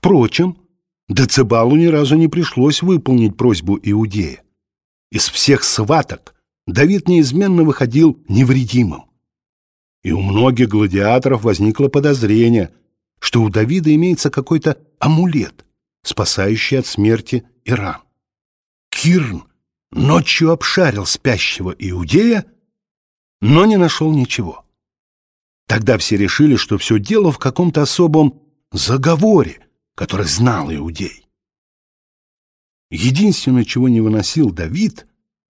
Впрочем, Децибалу ни разу не пришлось выполнить просьбу Иудея. Из всех сваток Давид неизменно выходил невредимым. И у многих гладиаторов возникло подозрение, что у Давида имеется какой-то амулет, спасающий от смерти Иран. Кирн ночью обшарил спящего иудея, но не нашел ничего. Тогда все решили, что все дело в каком-то особом заговоре, который знал иудей. Единственное, чего не выносил Давид,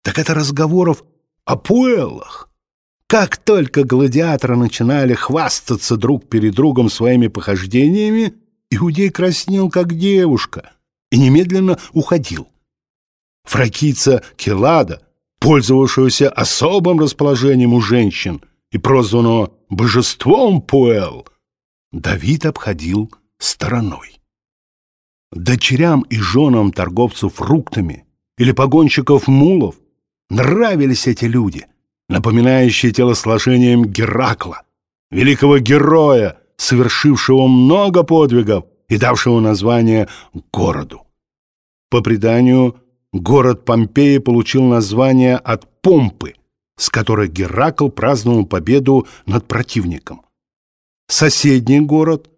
так это разговоров о пуэллах. Как только гладиаторы начинали хвастаться друг перед другом своими похождениями, Иудей краснел, как девушка, и немедленно уходил. Фракийца Келада, пользовавшегося особым расположением у женщин и прозванного «божеством Пуэл», Давид обходил стороной. Дочерям и женам торговцев фруктами или погонщиков мулов нравились эти люди, напоминающие телосложением Геракла, великого героя, совершившего много подвигов и давшего название городу. По преданию, город Помпеи получил название от помпы, с которой Геракл праздновал победу над противником. Соседний город,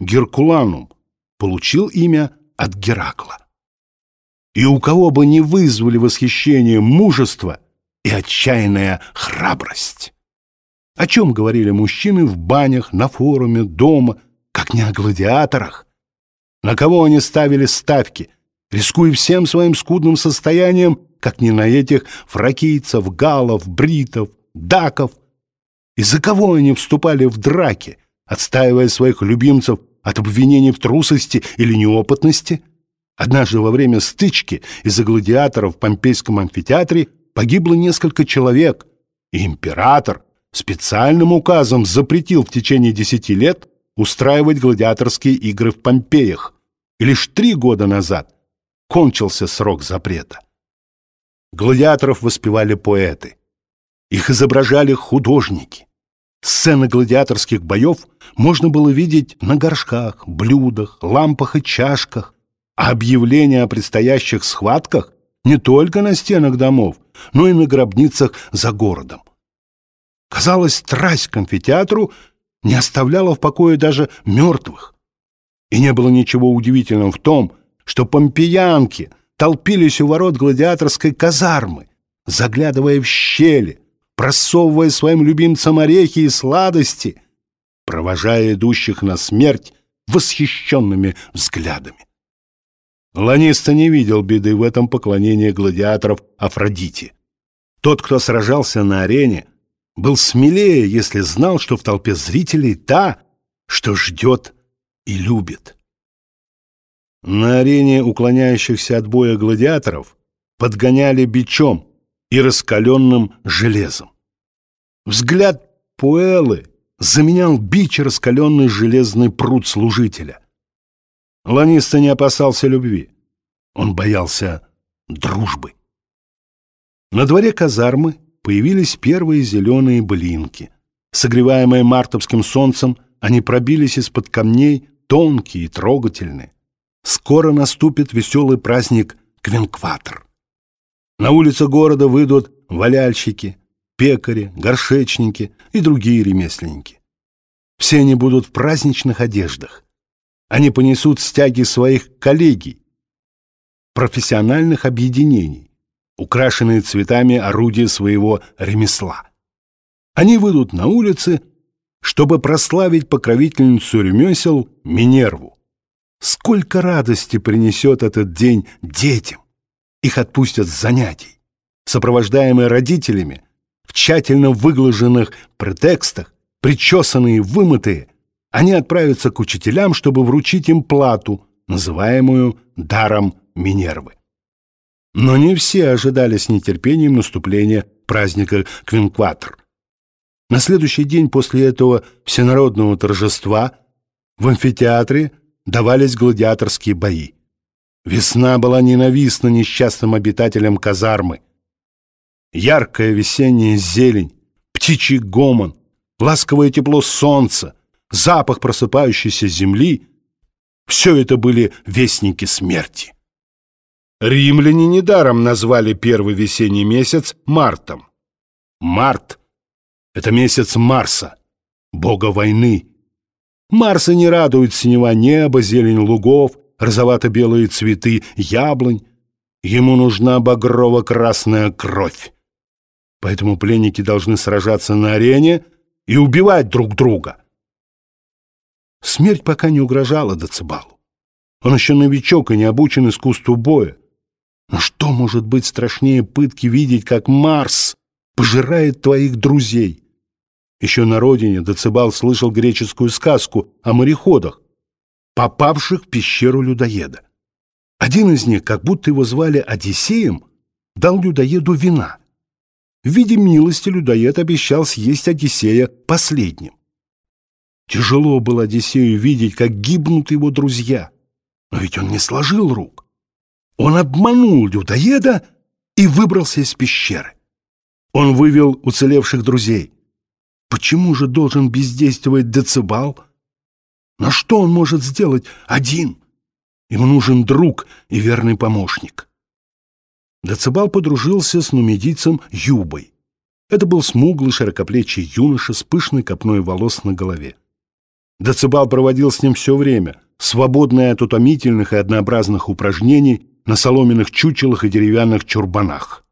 Геркуланум, получил имя от Геракла. И у кого бы не вызвали восхищение мужество и отчаянная храбрость. О чем говорили мужчины в банях, на форуме, дома, как не о гладиаторах? На кого они ставили ставки, рискуя всем своим скудным состоянием, как не на этих фракийцев, галов, бритов, даков? И за кого они вступали в драки, отстаивая своих любимцев от обвинений в трусости или неопытности? Однажды во время стычки из-за гладиаторов в Помпейском амфитеатре погибло несколько человек, и император специальным указом запретил в течение десяти лет устраивать гладиаторские игры в Помпеях, и лишь три года назад кончился срок запрета. Гладиаторов воспевали поэты, их изображали художники. Сцены гладиаторских боев можно было видеть на горшках, блюдах, лампах и чашках, а объявления о предстоящих схватках не только на стенах домов, но и на гробницах за городом. Казалось, страсть к амфитеатру не оставляла в покое даже мертвых. И не было ничего удивительного в том, что помпеянки толпились у ворот гладиаторской казармы, заглядывая в щели, просовывая своим любимцам орехи и сладости, провожая идущих на смерть восхищенными взглядами. Ланиста не видел беды в этом поклонении гладиаторов Афродите. Тот, кто сражался на арене, был смелее, если знал, что в толпе зрителей та, что ждет и любит. На арене уклоняющихся от боя гладиаторов подгоняли бичом и раскаленным железом. Взгляд Пуэлы заменял бич раскаленный железный пруд служителя. Ланиста не опасался любви. Он боялся дружбы. На дворе казармы появились первые зеленые блинки. Согреваемые мартовским солнцем, они пробились из-под камней, тонкие и трогательные. Скоро наступит веселый праздник Квинкватор. На улицы города выйдут валяльщики, пекари, горшечники и другие ремесленники. Все они будут в праздничных одеждах. Они понесут стяги своих коллегий, профессиональных объединений, украшенные цветами орудия своего ремесла. Они выйдут на улицы, чтобы прославить покровительницу ремесел Минерву. Сколько радости принесет этот день детям! Их отпустят с занятий. Сопровождаемые родителями, в тщательно выглаженных претекстах, причесанные и вымытые, они отправятся к учителям, чтобы вручить им плату, называемую даром Минервы. Но не все ожидали с нетерпением наступления праздника Квинкватр. На следующий день после этого всенародного торжества в амфитеатре давались гладиаторские бои. Весна была ненавистна несчастным обитателям казармы. Яркая весенняя зелень, птичий гомон, ласковое тепло солнца, запах просыпающейся земли Все это были вестники смерти. Римляне недаром назвали первый весенний месяц мартом. Март — это месяц Марса, бога войны. Марса не радует синева неба, зелень лугов, розовато-белые цветы яблонь. Ему нужна багрово-красная кровь. Поэтому пленники должны сражаться на арене и убивать друг друга. Смерть пока не угрожала Децибалу. Он еще новичок и не обучен искусству боя. Но что может быть страшнее пытки видеть, как Марс пожирает твоих друзей? Еще на родине Децибал слышал греческую сказку о мореходах, попавших в пещеру людоеда. Один из них, как будто его звали Одиссеем, дал людоеду вина. В виде милости людоед обещал съесть Одиссея последним. Тяжело было Одиссею видеть, как гибнут его друзья, но ведь он не сложил рук. Он обманул людоеда и выбрался из пещеры. Он вывел уцелевших друзей. Почему же должен бездействовать Децибал? На что он может сделать один? Ему нужен друг и верный помощник. Децибал подружился с нумидийцем Юбой. Это был смуглый, широкоплечий юноша с пышной копной волос на голове. Децибал проводил с ним все время, свободное от утомительных и однообразных упражнений, на соломенных чучелах и деревянных чурбанах.